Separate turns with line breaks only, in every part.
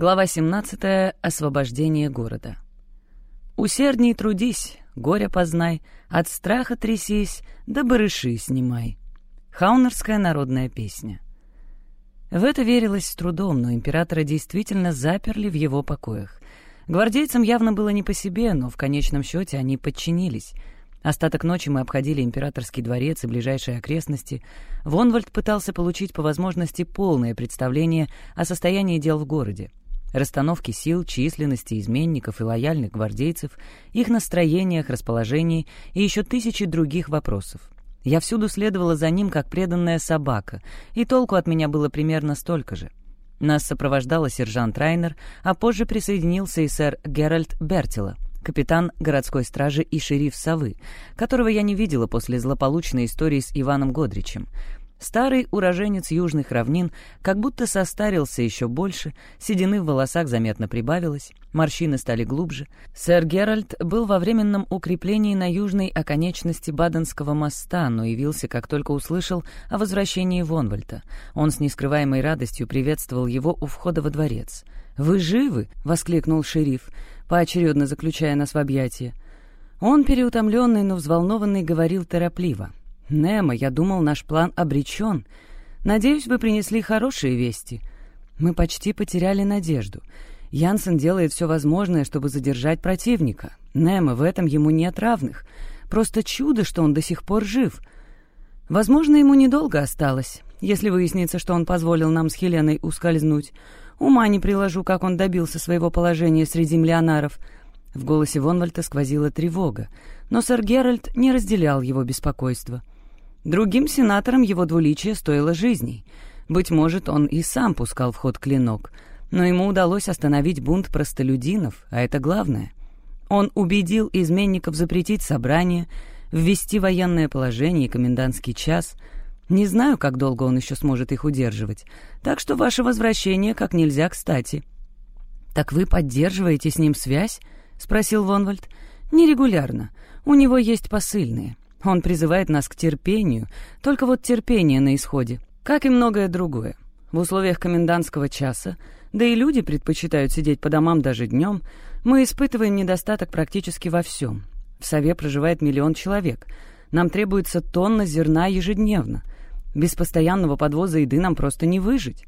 Глава 17. Освобождение города. «Усердней трудись, горе познай, от страха трясись, да барыши снимай». Хаунерская народная песня. В это верилось с трудом, но императора действительно заперли в его покоях. Гвардейцам явно было не по себе, но в конечном счете они подчинились — Остаток ночи мы обходили императорский дворец и ближайшие окрестности. Вонвальд пытался получить по возможности полное представление о состоянии дел в городе. Расстановки сил, численности изменников и лояльных гвардейцев, их настроениях, расположении и еще тысячи других вопросов. Я всюду следовала за ним, как преданная собака, и толку от меня было примерно столько же. Нас сопровождала сержант Райнер, а позже присоединился и сэр Геральт Бертила — капитан городской стражи и шериф Совы, которого я не видела после злополучной истории с Иваном Годричем. Старый уроженец южных равнин как будто состарился еще больше, седины в волосах заметно прибавилось, морщины стали глубже. Сэр Геральт был во временном укреплении на южной оконечности Баденского моста, но явился, как только услышал о возвращении Вонвальта. Он с нескрываемой радостью приветствовал его у входа во дворец. «Вы живы?» — воскликнул шериф поочередно заключая нас в объятия. Он, переутомленный, но взволнованный, говорил торопливо. «Немо, я думал, наш план обречен. Надеюсь, вы принесли хорошие вести. Мы почти потеряли надежду. Янсен делает все возможное, чтобы задержать противника. Немо, в этом ему нет равных. Просто чудо, что он до сих пор жив. Возможно, ему недолго осталось, если выяснится, что он позволил нам с Хеленой ускользнуть. Ума не приложу, как он добился своего положения среди миллионаров». В голосе Вонвальта сквозила тревога, но сэр Геральт не разделял его беспокойство. Другим сенаторам его двуличие стоило жизней. Быть может, он и сам пускал в ход клинок, но ему удалось остановить бунт простолюдинов, а это главное. Он убедил изменников запретить собрание, ввести военное положение и комендантский час — не знаю, как долго он еще сможет их удерживать, так что ваше возвращение как нельзя кстати». «Так вы поддерживаете с ним связь?» — спросил Вонвальд. «Нерегулярно. У него есть посыльные. Он призывает нас к терпению, только вот терпение на исходе, как и многое другое. В условиях комендантского часа, да и люди предпочитают сидеть по домам даже днем, мы испытываем недостаток практически во всем. В Сове проживает миллион человек. Нам требуется тонна зерна ежедневно — без постоянного подвоза еды нам просто не выжить.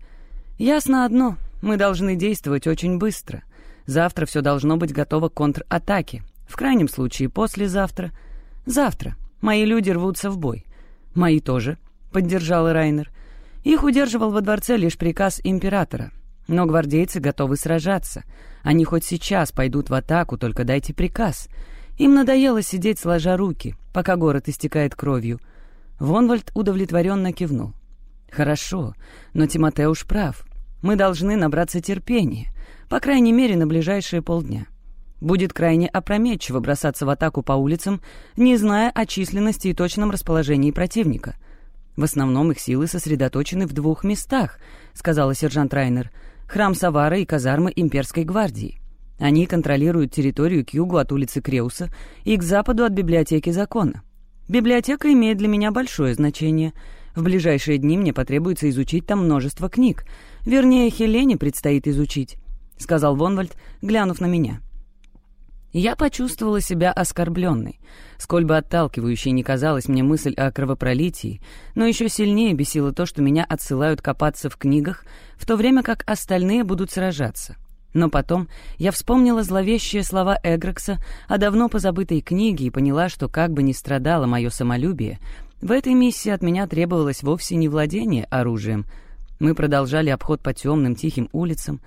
Ясно одно, мы должны действовать очень быстро. Завтра все должно быть готово к контратаке. В крайнем случае, послезавтра. Завтра. Мои люди рвутся в бой. Мои тоже, — поддержал Райнер. Их удерживал во дворце лишь приказ императора. Но гвардейцы готовы сражаться. Они хоть сейчас пойдут в атаку, только дайте приказ. Им надоело сидеть сложа руки, пока город истекает кровью. Вонвальд удовлетворенно кивнул. «Хорошо, но Тимотеуш прав. Мы должны набраться терпения, по крайней мере, на ближайшие полдня. Будет крайне опрометчиво бросаться в атаку по улицам, не зная о численности и точном расположении противника. В основном их силы сосредоточены в двух местах», — сказала сержант Райнер, «храм Савара и казармы имперской гвардии. Они контролируют территорию к югу от улицы Креуса и к западу от библиотеки закона. Библиотека имеет для меня большое значение. В ближайшие дни мне потребуется изучить там множество книг. Вернее, Хелене предстоит изучить», — сказал Вонвальд, глянув на меня. Я почувствовала себя оскорбленной. Сколь бы отталкивающей не казалась мне мысль о кровопролитии, но еще сильнее бесило то, что меня отсылают копаться в книгах, в то время как остальные будут сражаться. Но потом я вспомнила зловещие слова Эгрекса о давно позабытой книге и поняла, что как бы ни страдало мое самолюбие, в этой миссии от меня требовалось вовсе не владение оружием. Мы продолжали обход по темным тихим улицам,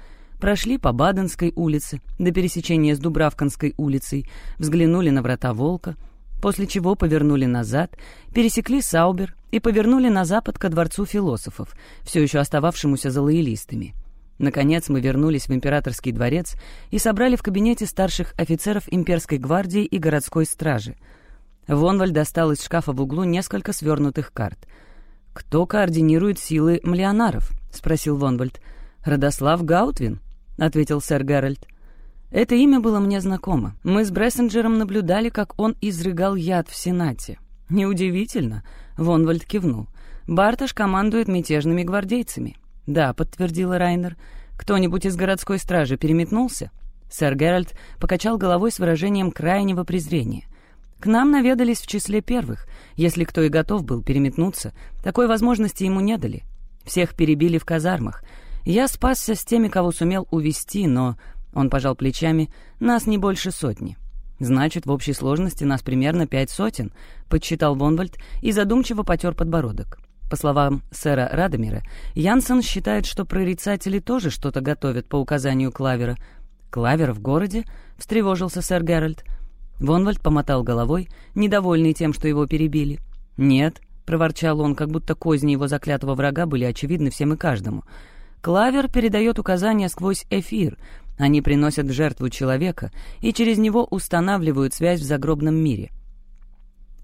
прошли по Баденской улице до пересечения с Дубравканской улицей, взглянули на врата Волка, после чего повернули назад, пересекли Саубер и повернули на запад ко Дворцу философов, все еще остававшемуся за лоялистами. Наконец мы вернулись в императорский дворец и собрали в кабинете старших офицеров имперской гвардии и городской стражи. Вонваль достал из шкафа в углу несколько свернутых карт. «Кто координирует силы млеонаров?» — спросил Вонвальд. «Радослав Гаутвин», — ответил сэр Геральт. Это имя было мне знакомо. Мы с Брессенджером наблюдали, как он изрыгал яд в Сенате. «Неудивительно», — Вонвальд кивнул. «Барташ командует мятежными гвардейцами». «Да», — подтвердила Райнер. Кто-нибудь из городской стражи переметнулся?» Сэр Геральт покачал головой с выражением крайнего презрения. «К нам наведались в числе первых. Если кто и готов был переметнуться, такой возможности ему не дали. Всех перебили в казармах. Я спасся с теми, кого сумел увести, но...» Он пожал плечами. «Нас не больше сотни». «Значит, в общей сложности нас примерно пять сотен», — подсчитал Вонвальд и задумчиво потер подбородок. По словам сэра Радомира, Янсен считает, что прорицатели тоже что-то готовят по указанию Клавера. «Клавер в городе?» — встревожился сэр Геральт. Вонвальд помотал головой, недовольный тем, что его перебили. «Нет», — проворчал он, как будто козни его заклятого врага были очевидны всем и каждому. «Клавер передает указания сквозь эфир. Они приносят в жертву человека и через него устанавливают связь в загробном мире».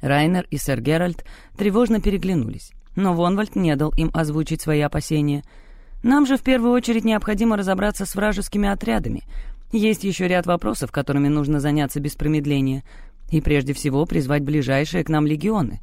Райнер и сэр Геральт тревожно переглянулись но Вонвальд не дал им озвучить свои опасения. «Нам же в первую очередь необходимо разобраться с вражескими отрядами. Есть еще ряд вопросов, которыми нужно заняться без промедления, и прежде всего призвать ближайшие к нам легионы».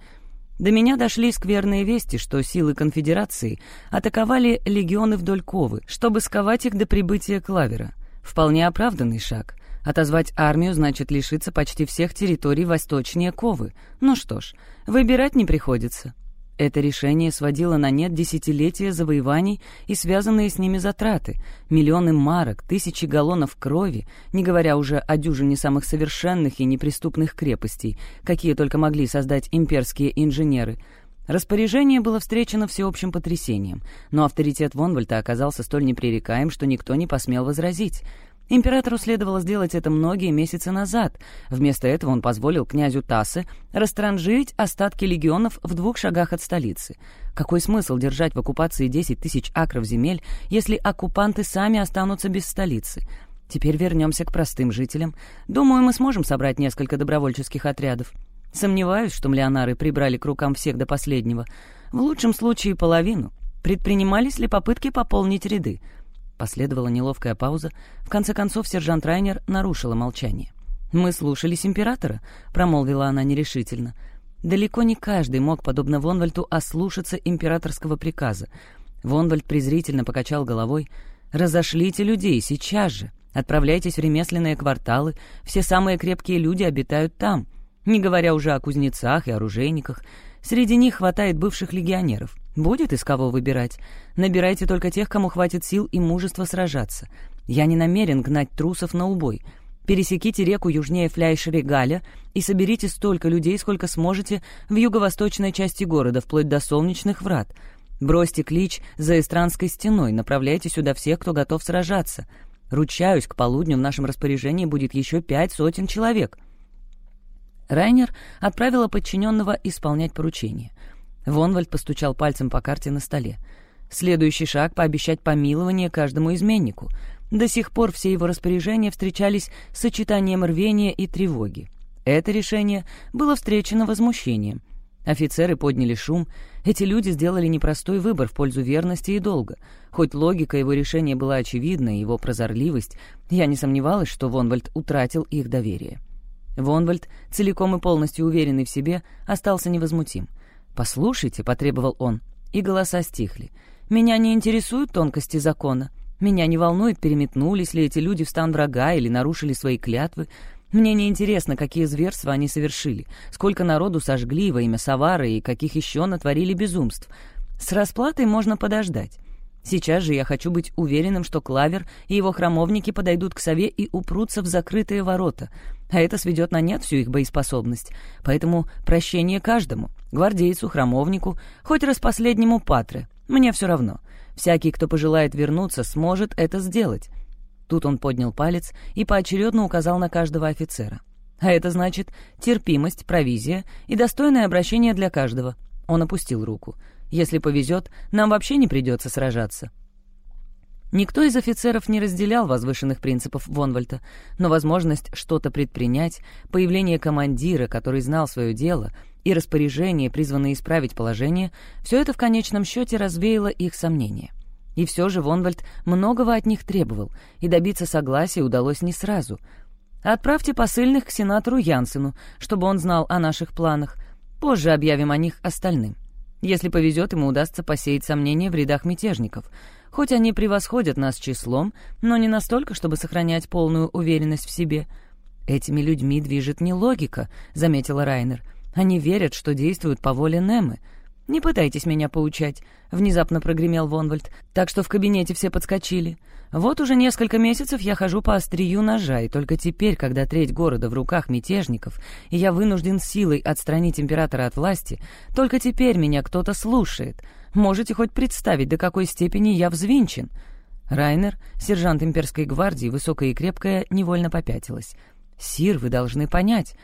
До меня дошли скверные вести, что силы конфедерации атаковали легионы вдоль Ковы, чтобы сковать их до прибытия Клавера. Вполне оправданный шаг. Отозвать армию значит лишиться почти всех территорий восточнее Ковы. Ну что ж, выбирать не приходится. Это решение сводило на нет десятилетия завоеваний и связанные с ними затраты, миллионы марок, тысячи галлонов крови, не говоря уже о дюжине самых совершенных и неприступных крепостей, какие только могли создать имперские инженеры. Распоряжение было встречено всеобщим потрясением, но авторитет Вонвальта оказался столь непререкаем, что никто не посмел возразить — Императору следовало сделать это многие месяцы назад. Вместо этого он позволил князю Тассе растранжирить остатки легионов в двух шагах от столицы. Какой смысл держать в оккупации 10 тысяч акров земель, если оккупанты сами останутся без столицы? Теперь вернемся к простым жителям. Думаю, мы сможем собрать несколько добровольческих отрядов. Сомневаюсь, что млеонары прибрали к рукам всех до последнего. В лучшем случае половину. Предпринимались ли попытки пополнить ряды? Последовала неловкая пауза. В конце концов, сержант Райнер нарушила молчание. «Мы слушались императора», — промолвила она нерешительно. Далеко не каждый мог, подобно Вонвальту, ослушаться императорского приказа. Вонвальд презрительно покачал головой. «Разошлите людей сейчас же. Отправляйтесь в ремесленные кварталы. Все самые крепкие люди обитают там. Не говоря уже о кузнецах и оружейниках. Среди них хватает бывших легионеров. Будет из кого выбирать. Набирайте только тех, кому хватит сил и мужества сражаться. Я не намерен гнать трусов на убой. Пересеките реку южнее Фляйшерегаля и соберите столько людей, сколько сможете в юго-восточной части города, вплоть до солнечных врат. Бросьте клич за Эстранской стеной, направляйте сюда всех, кто готов сражаться. Ручаюсь, к полудню в нашем распоряжении будет еще пять сотен человек. Райнер отправила подчиненного исполнять поручение. Вонвальд постучал пальцем по карте на столе. Следующий шаг — пообещать помилование каждому изменнику. До сих пор все его распоряжения встречались с сочетанием рвения и тревоги. Это решение было встречено возмущением. Офицеры подняли шум. Эти люди сделали непростой выбор в пользу верности и долга. Хоть логика его решения была очевидна, его прозорливость, я не сомневалась, что Вонвальд утратил их доверие. Вонвальд, целиком и полностью уверенный в себе, остался невозмутим. «Послушайте», — потребовал он, и голоса стихли. «Меня не интересуют тонкости закона. Меня не волнует, переметнулись ли эти люди в стан врага или нарушили свои клятвы. Мне не интересно, какие зверства они совершили, сколько народу сожгли во имя Савары и каких еще натворили безумств. С расплатой можно подождать. Сейчас же я хочу быть уверенным, что Клавер и его храмовники подойдут к сове и упрутся в закрытые ворота, а это сведет на нет всю их боеспособность. Поэтому прощение каждому, гвардейцу, храмовнику, хоть раз последнему патре, мне все равно. Всякий, кто пожелает вернуться, сможет это сделать. Тут он поднял палец и поочередно указал на каждого офицера. А это значит терпимость, провизия и достойное обращение для каждого. Он опустил руку. Если повезет, нам вообще не придется сражаться. Никто из офицеров не разделял возвышенных принципов Вонвальта, но возможность что-то предпринять, появление командира, который знал свое дело, и распоряжение, призванные исправить положение, все это в конечном счете развеяло их сомнения. И все же Вонвальд многого от них требовал, и добиться согласия удалось не сразу. «Отправьте посыльных к сенатору Янсену, чтобы он знал о наших планах. Позже объявим о них остальным». Если повезет, ему удастся посеять сомнения в рядах мятежников. Хоть они превосходят нас числом, но не настолько, чтобы сохранять полную уверенность в себе. «Этими людьми движет не логика», — заметила Райнер. «Они верят, что действуют по воле Немы. «Не пытайтесь меня поучать», — внезапно прогремел Вонвальд, так что в кабинете все подскочили. «Вот уже несколько месяцев я хожу по острию ножа, и только теперь, когда треть города в руках мятежников, и я вынужден силой отстранить императора от власти, только теперь меня кто-то слушает. Можете хоть представить, до какой степени я взвинчен?» Райнер, сержант имперской гвардии, высокая и крепкая, невольно попятилась. «Сир, вы должны понять».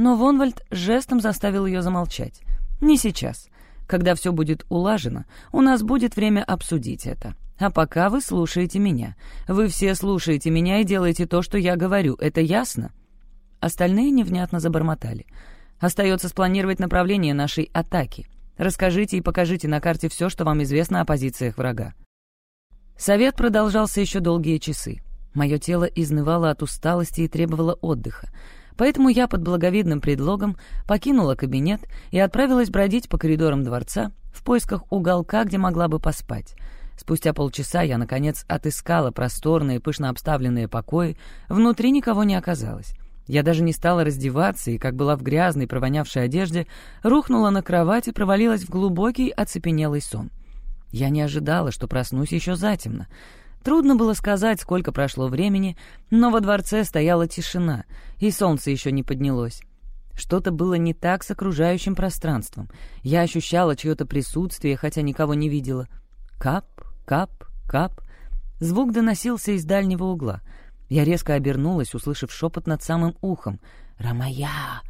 Но Вонвальд жестом заставил ее замолчать. «Не сейчас. Когда все будет улажено, у нас будет время обсудить это. А пока вы слушаете меня. Вы все слушаете меня и делаете то, что я говорю. Это ясно?» Остальные невнятно забормотали. «Остается спланировать направление нашей атаки. Расскажите и покажите на карте все, что вам известно о позициях врага». Совет продолжался еще долгие часы. Мое тело изнывало от усталости и требовало отдыха. Поэтому я под благовидным предлогом покинула кабинет и отправилась бродить по коридорам дворца в поисках уголка, где могла бы поспать. Спустя полчаса я, наконец, отыскала просторные, пышно обставленные покои. Внутри никого не оказалось. Я даже не стала раздеваться и, как была в грязной, провонявшей одежде, рухнула на кровать и провалилась в глубокий, оцепенелый сон. Я не ожидала, что проснусь еще затемно. Трудно было сказать, сколько прошло времени, но во дворце стояла тишина, и солнце еще не поднялось. Что-то было не так с окружающим пространством. Я ощущала чье-то присутствие, хотя никого не видела. Кап, кап, кап. Звук доносился из дальнего угла. Я резко обернулась, услышав шепот над самым ухом. «Рамая!»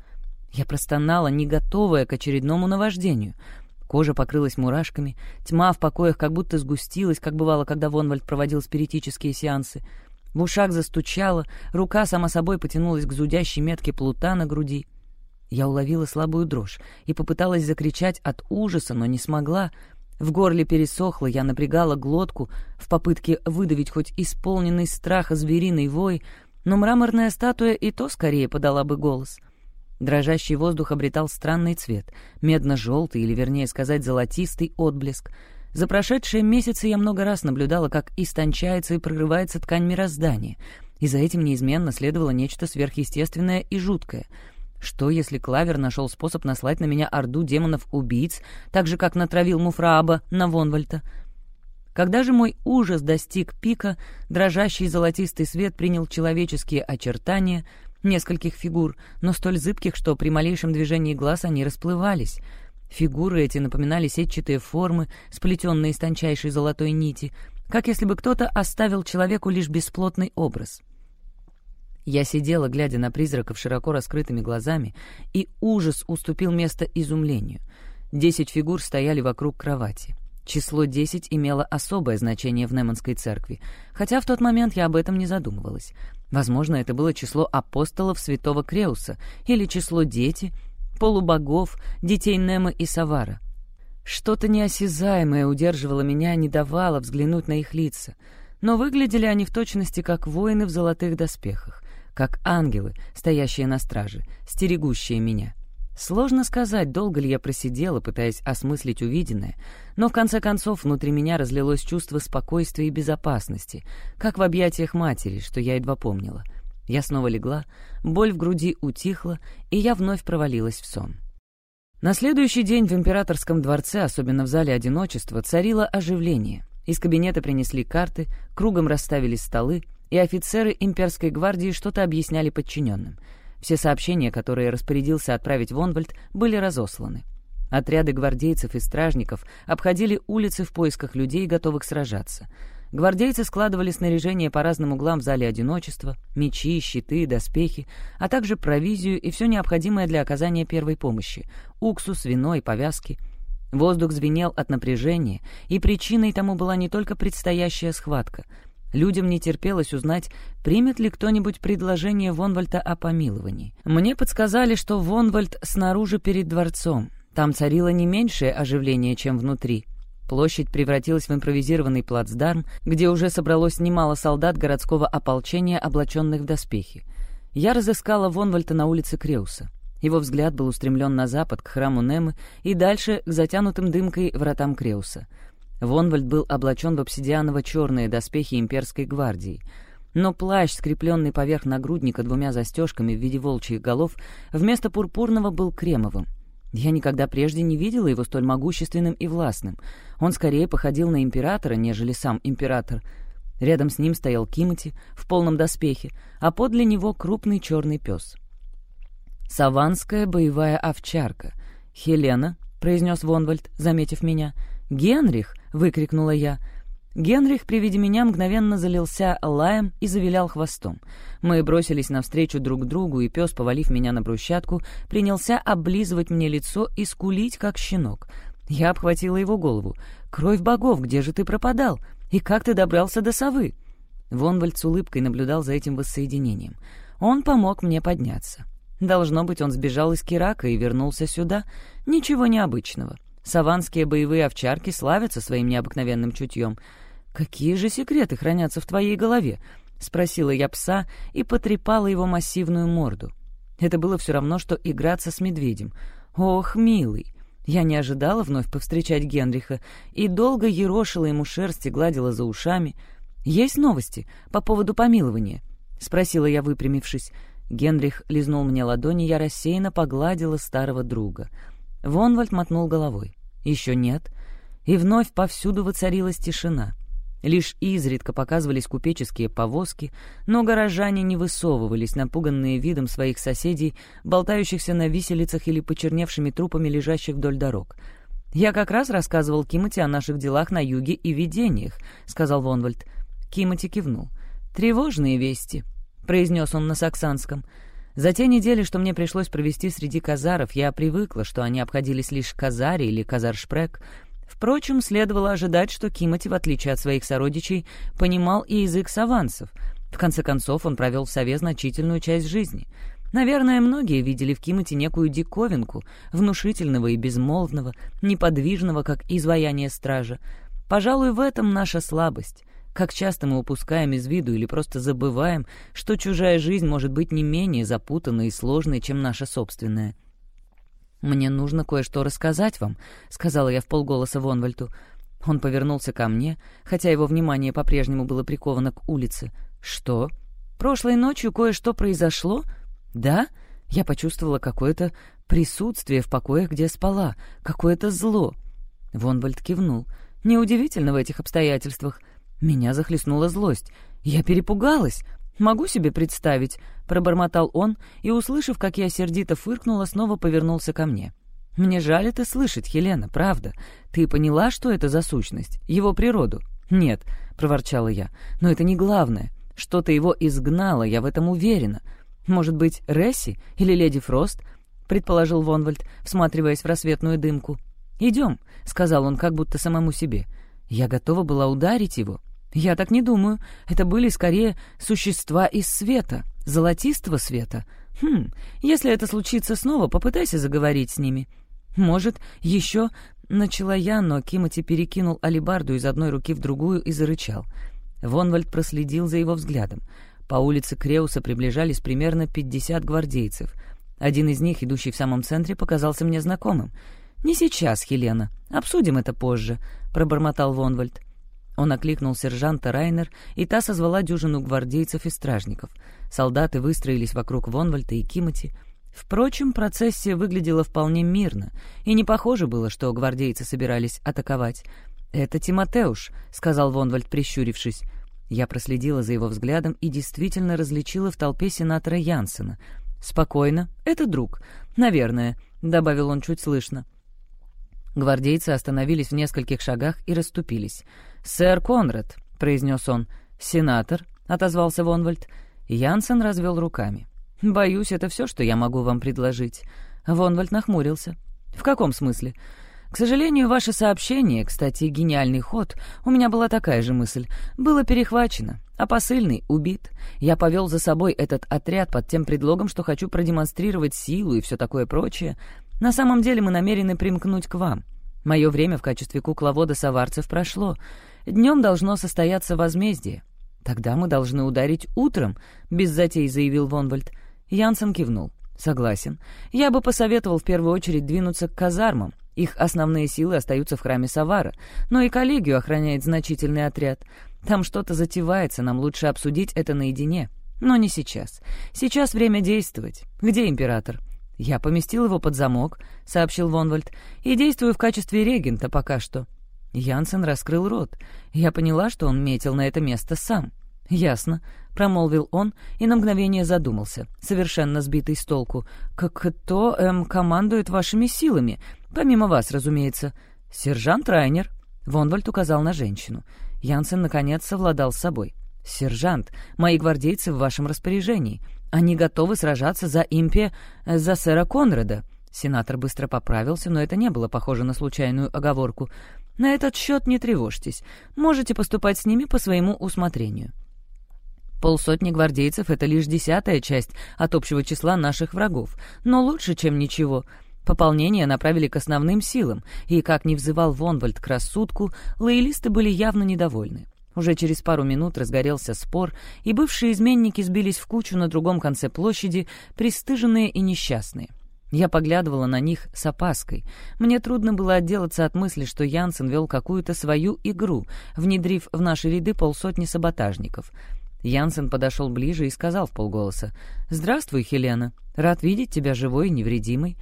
Я простонала, не готовая к очередному наваждению — Кожа покрылась мурашками, тьма в покоях как будто сгустилась, как бывало, когда Вонвальд проводил спиритические сеансы. В ушах застучало, рука сама собой потянулась к зудящей метке плута на груди. Я уловила слабую дрожь и попыталась закричать от ужаса, но не смогла. В горле пересохло, я напрягала глотку в попытке выдавить хоть исполненный страха звериный вой, но мраморная статуя и то скорее подала бы голос — Дрожащий воздух обретал странный цвет, медно-желтый, или, вернее сказать, золотистый отблеск. За прошедшие месяцы я много раз наблюдала, как истончается и прорывается ткань мироздания, и за этим неизменно следовало нечто сверхъестественное и жуткое. Что, если Клавер нашел способ наслать на меня орду демонов-убийц, так же, как натравил Муфрааба на Вонвальта? Когда же мой ужас достиг пика, дрожащий золотистый свет принял человеческие очертания — нескольких фигур, но столь зыбких, что при малейшем движении глаз они расплывались. Фигуры эти напоминали сетчатые формы, сплетенные из тончайшей золотой нити, как если бы кто-то оставил человеку лишь бесплотный образ. Я сидела, глядя на призраков широко раскрытыми глазами, и ужас уступил место изумлению. Десять фигур стояли вокруг кровати. Число десять имело особое значение в Неманской церкви, хотя в тот момент я об этом не задумывалась. Возможно, это было число апостолов святого Креуса или число дети, полубогов, детей Нема и Савара. Что-то неосязаемое удерживало меня, не давало взглянуть на их лица, но выглядели они в точности как воины в золотых доспехах, как ангелы, стоящие на страже, стерегущие меня. Сложно сказать, долго ли я просидела, пытаясь осмыслить увиденное, но в конце концов внутри меня разлилось чувство спокойствия и безопасности, как в объятиях матери, что я едва помнила. Я снова легла, боль в груди утихла, и я вновь провалилась в сон. На следующий день в императорском дворце, особенно в зале одиночества, царило оживление. Из кабинета принесли карты, кругом расставили столы, и офицеры имперской гвардии что-то объясняли подчиненным — все сообщения, которые распорядился отправить Вонвальд, были разосланы. Отряды гвардейцев и стражников обходили улицы в поисках людей, готовых сражаться. Гвардейцы складывали снаряжение по разным углам в зале одиночества, мечи, щиты, доспехи, а также провизию и все необходимое для оказания первой помощи — уксус, вино и повязки. Воздух звенел от напряжения, и причиной тому была не только предстоящая схватка — Людям не терпелось узнать, примет ли кто-нибудь предложение Вонвальта о помиловании. Мне подсказали, что Вонвальд снаружи перед дворцом. Там царило не меньшее оживление, чем внутри. Площадь превратилась в импровизированный плацдарм, где уже собралось немало солдат городского ополчения, облаченных в доспехи. Я разыскала Вонвальта на улице Креуса. Его взгляд был устремлен на запад, к храму Немы, и дальше к затянутым дымкой вратам Креуса. Вонвальд был облачен в обсидианово-черные доспехи имперской гвардии. Но плащ, скрепленный поверх нагрудника двумя застежками в виде волчьих голов, вместо пурпурного был кремовым. Я никогда прежде не видела его столь могущественным и властным. Он скорее походил на императора, нежели сам император. Рядом с ним стоял Кимати в полном доспехе, а подле него крупный черный пес — «Саванская боевая овчарка. Хелена», — произнес Вонвальд, заметив меня. «Генрих!» — выкрикнула я. Генрих при виде меня мгновенно залился лаем и завилял хвостом. Мы бросились навстречу друг другу, и пес, повалив меня на брусчатку, принялся облизывать мне лицо и скулить, как щенок. Я обхватила его голову. «Кровь богов, где же ты пропадал? И как ты добрался до совы?» Вонвальд с улыбкой наблюдал за этим воссоединением. Он помог мне подняться. Должно быть, он сбежал из Кирака и вернулся сюда. Ничего необычного. Саванские боевые овчарки славятся своим необыкновенным чутьем. «Какие же секреты хранятся в твоей голове?» — спросила я пса и потрепала его массивную морду. Это было все равно, что играться с медведем. «Ох, милый!» Я не ожидала вновь повстречать Генриха и долго ерошила ему шерсть и гладила за ушами. «Есть новости по поводу помилования?» — спросила я, выпрямившись. Генрих лизнул мне ладони, я рассеянно погладила старого друга. Вонвальд мотнул головой. «Еще нет». И вновь повсюду воцарилась тишина. Лишь изредка показывались купеческие повозки, но горожане не высовывались, напуганные видом своих соседей, болтающихся на виселицах или почерневшими трупами, лежащих вдоль дорог. «Я как раз рассказывал Кимати о наших делах на юге и видениях», — сказал Вонвальд. Кимати кивнул. «Тревожные вести», — произнес он на саксанском. «За те недели, что мне пришлось провести среди казаров, я привыкла, что они обходились лишь казари или казаршпрек. Впрочем, следовало ожидать, что Кимати, в отличие от своих сородичей, понимал и язык саванцев. В конце концов, он провел в Сове значительную часть жизни». Наверное, многие видели в Кимати некую диковинку, внушительного и безмолвного, неподвижного, как изваяние стража. Пожалуй, в этом наша слабость. Как часто мы упускаем из виду или просто забываем, что чужая жизнь может быть не менее запутанной и сложной, чем наша собственная. «Мне нужно кое-что рассказать вам», — сказала я в полголоса Вонвальту. Он повернулся ко мне, хотя его внимание по-прежнему было приковано к улице. «Что? Прошлой ночью кое-что произошло?» «Да?» Я почувствовала какое-то присутствие в покоях, где спала, какое-то зло. Вонвальд кивнул. «Неудивительно в этих обстоятельствах. Меня захлестнула злость. Я перепугалась. Могу себе представить, пробормотал он и, услышав, как я сердито фыркнула, снова повернулся ко мне. Мне жаль это слышать, Хелена, правда. Ты поняла, что это за сущность, его природу? Нет, проворчала я. Но это не главное. Что-то его изгнало, я в этом уверена. Может быть, Ресси или леди Фрост? предположил Вонвальд, всматриваясь в рассветную дымку. «Идем», — сказал он как будто самому себе. Я готова была ударить его, «Я так не думаю. Это были скорее существа из света, золотистого света. Хм, если это случится снова, попытайся заговорить с ними. Может, еще...» Начала я, но Кимати перекинул алибарду из одной руки в другую и зарычал. Вонвальд проследил за его взглядом. По улице Креуса приближались примерно пятьдесят гвардейцев. Один из них, идущий в самом центре, показался мне знакомым. «Не сейчас, Хелена. Обсудим это позже», — пробормотал Вонвальд. Он окликнул сержанта Райнер, и та созвала дюжину гвардейцев и стражников. Солдаты выстроились вокруг Вонвальта и Кимати. Впрочем, процессия выглядела вполне мирно, и не похоже было, что гвардейцы собирались атаковать. «Это Тимотеуш», — сказал Вонвальд, прищурившись. Я проследила за его взглядом и действительно различила в толпе сенатора Янсена. «Спокойно, это друг. Наверное», — добавил он чуть слышно. Гвардейцы остановились в нескольких шагах и расступились — «Сэр Конрад», — произнес он. «Сенатор», — отозвался Вонвальд. Янсен развел руками. «Боюсь, это все, что я могу вам предложить». Вонвальд нахмурился. «В каком смысле?» «К сожалению, ваше сообщение, кстати, гениальный ход, у меня была такая же мысль, было перехвачено, а посыльный убит. Я повел за собой этот отряд под тем предлогом, что хочу продемонстрировать силу и все такое прочее. На самом деле мы намерены примкнуть к вам. Мое время в качестве кукловода Саварцев прошло. Днем должно состояться возмездие. Тогда мы должны ударить утром, без затей заявил Вонвальд. Янсен кивнул. Согласен. Я бы посоветовал в первую очередь двинуться к казармам. Их основные силы остаются в храме Савара, но и коллегию охраняет значительный отряд. Там что-то затевается, нам лучше обсудить это наедине. Но не сейчас. Сейчас время действовать. Где император? Я поместил его под замок, сообщил Вонвальд, и действую в качестве регента пока что. Янсен раскрыл рот. Я поняла, что он метил на это место сам. «Ясно», — промолвил он и на мгновение задумался, совершенно сбитый с толку. «Как кто эм, командует вашими силами? Помимо вас, разумеется. Сержант Райнер». Вонвальд указал на женщину. Янсен, наконец, совладал с собой. «Сержант, мои гвардейцы в вашем распоряжении. Они готовы сражаться за импе... за сэра Конрада». Сенатор быстро поправился, но это не было похоже на случайную оговорку. «На этот счет не тревожьтесь. Можете поступать с ними по своему усмотрению». Полсотни гвардейцев — это лишь десятая часть от общего числа наших врагов, но лучше, чем ничего. Пополнение направили к основным силам, и, как ни взывал Вонвальд к рассудку, лоялисты были явно недовольны. Уже через пару минут разгорелся спор, и бывшие изменники сбились в кучу на другом конце площади, пристыженные и несчастные. Я поглядывала на них с опаской. Мне трудно было отделаться от мысли, что Янсен вел какую-то свою игру, внедрив в наши ряды полсотни саботажников — Янсен подошел ближе и сказал в полголоса. «Здравствуй, Хелена. Рад видеть тебя живой и невредимой».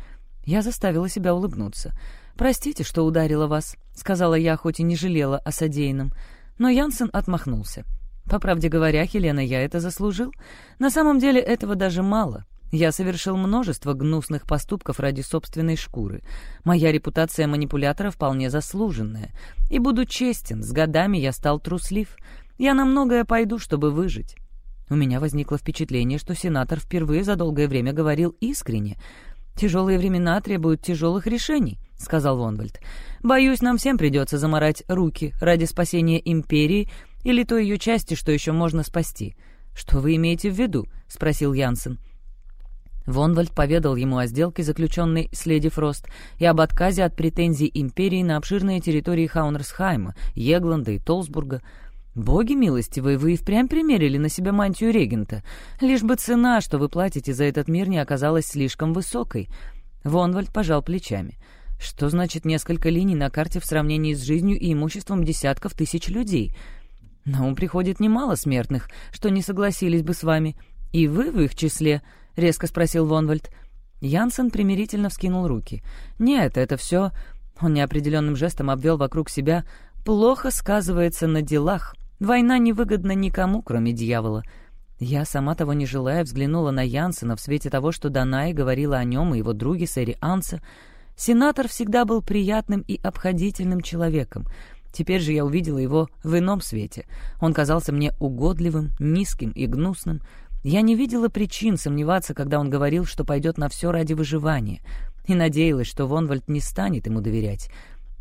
Я заставила себя улыбнуться. «Простите, что ударила вас», — сказала я, хоть и не жалела о содеянном. Но Янсен отмахнулся. «По правде говоря, Хелена, я это заслужил. На самом деле этого даже мало. Я совершил множество гнусных поступков ради собственной шкуры. Моя репутация манипулятора вполне заслуженная. И буду честен, с годами я стал труслив». Я на многое пойду, чтобы выжить». У меня возникло впечатление, что сенатор впервые за долгое время говорил искренне. «Тяжелые времена требуют тяжелых решений», — сказал Вонвальд. «Боюсь, нам всем придется заморать руки ради спасения империи или той ее части, что еще можно спасти». «Что вы имеете в виду?» — спросил Янсен. Вонвальд поведал ему о сделке, заключенной с Леди Фрост, и об отказе от претензий империи на обширные территории Хаунерсхайма, Егланда и Толсбурга — «Боги милостивые, вы и впрямь примерили на себя мантию регента, лишь бы цена, что вы платите за этот мир, не оказалась слишком высокой». Вонвальд пожал плечами. «Что значит несколько линий на карте в сравнении с жизнью и имуществом десятков тысяч людей? На ум приходит немало смертных, что не согласились бы с вами. И вы в их числе?» — резко спросил Вонвальд. Янсен примирительно вскинул руки. «Нет, это все...» Он неопределенным жестом обвел вокруг себя «плохо сказывается на делах». Война невыгодна никому, кроме дьявола. Я, сама того не желая, взглянула на Янсена в свете того, что Данай говорила о нем и его друге Сэри Анса. Сенатор всегда был приятным и обходительным человеком. Теперь же я увидела его в ином свете. Он казался мне угодливым, низким и гнусным. Я не видела причин сомневаться, когда он говорил, что пойдет на все ради выживания, и надеялась, что Вонвальд не станет ему доверять.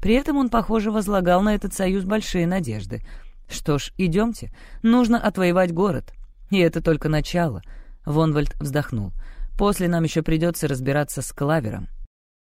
При этом он, похоже, возлагал на этот союз большие надежды — «Что ж, идемте. Нужно отвоевать город. И это только начало». Вонвальд вздохнул. «После нам еще придется разбираться с Клавером».